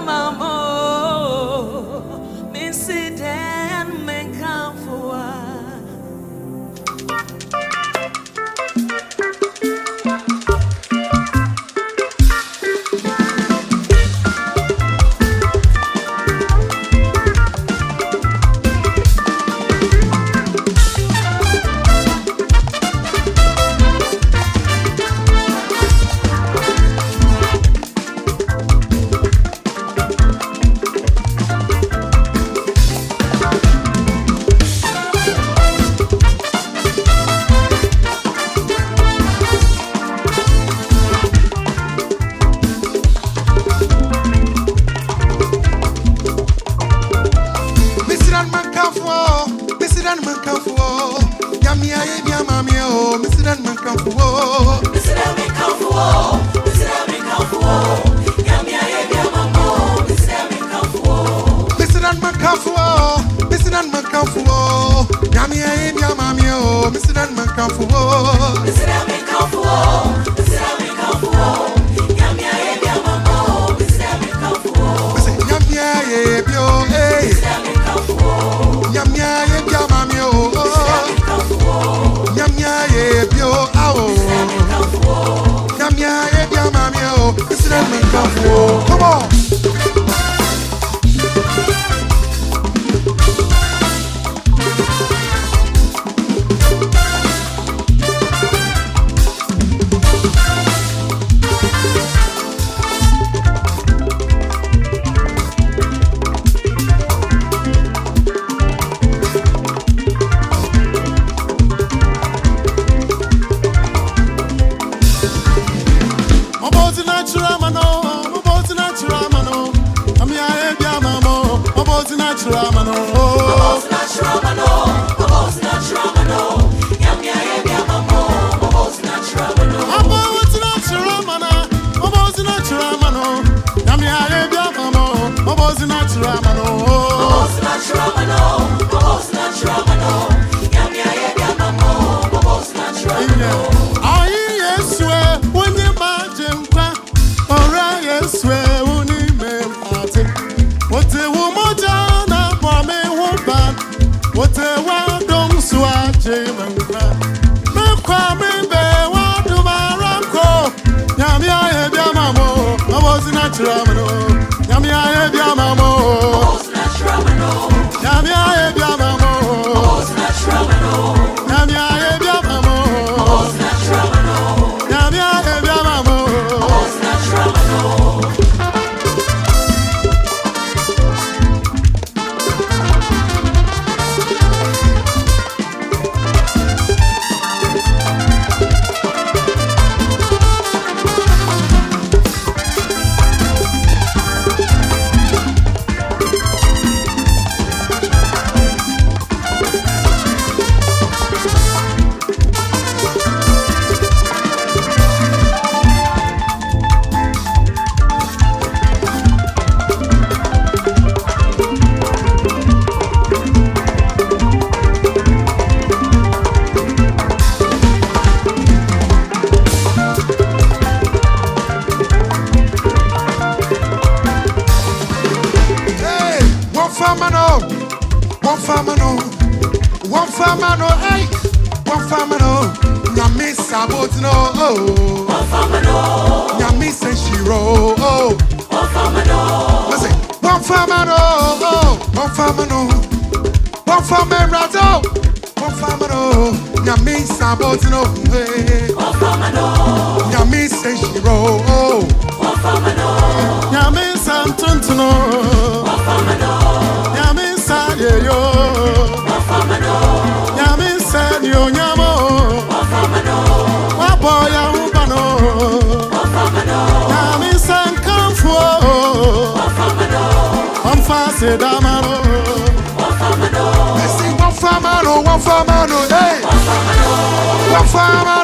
mama misiran mankanfo. Misira menkamfua, misira menkamfua. Nyame ayɛ bi ama mo, misira menkamfua. Misi yami aye bi o. Misira menkamfua, Yami aye bi amami o, menkamfua, yami aye bi o, awo. menkamfua. Yami aye bi amami o, misiran mankanfo. Come on. Ọmọ sí náà farmer no, one farmer no, one farmer no, hey, one farmer no. Nyami sabot no, oh, nyami senshiro, oh. Listen, one farmer no, oh, one farmer no, one farmer razo, one farmer no. Nyami sabot no, hey, nyami senshiro, oh. Nyame nsa ntontono Nyame se damalo Wafamano Wafamano Wafamano Wafamano